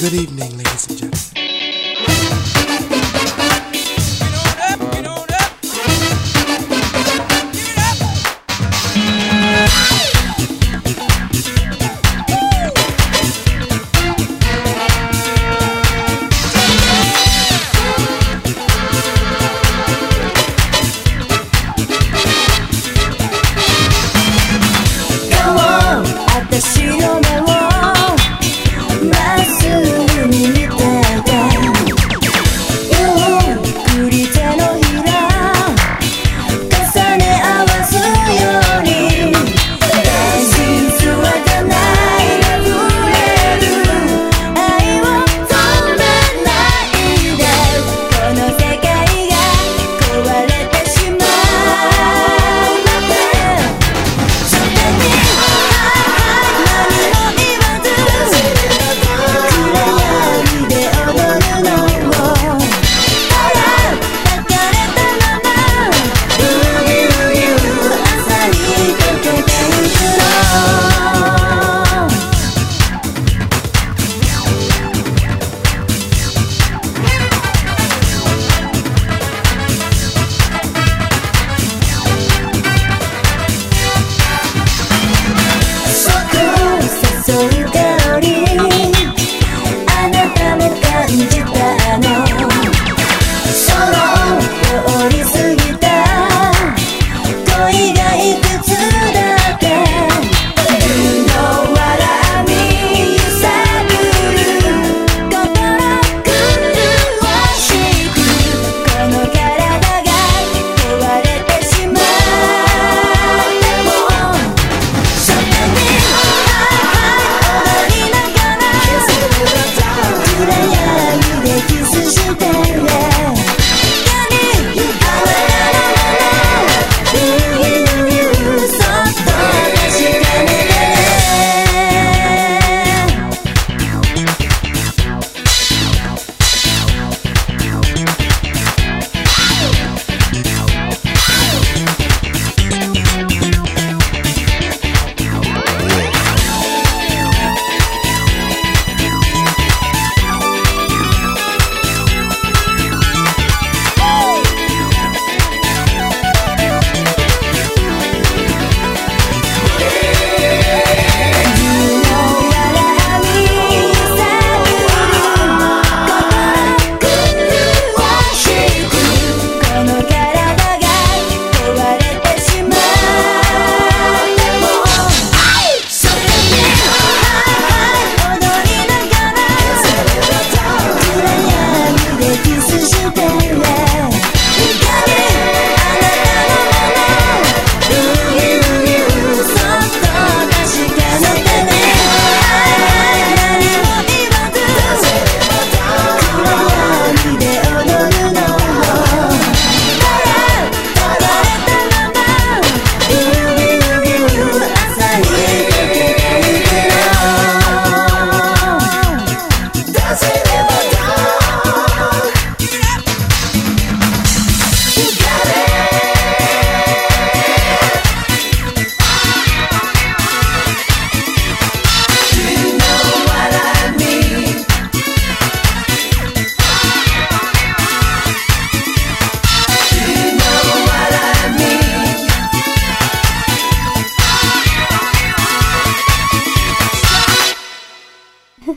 Good evening, ladies and gentlemen.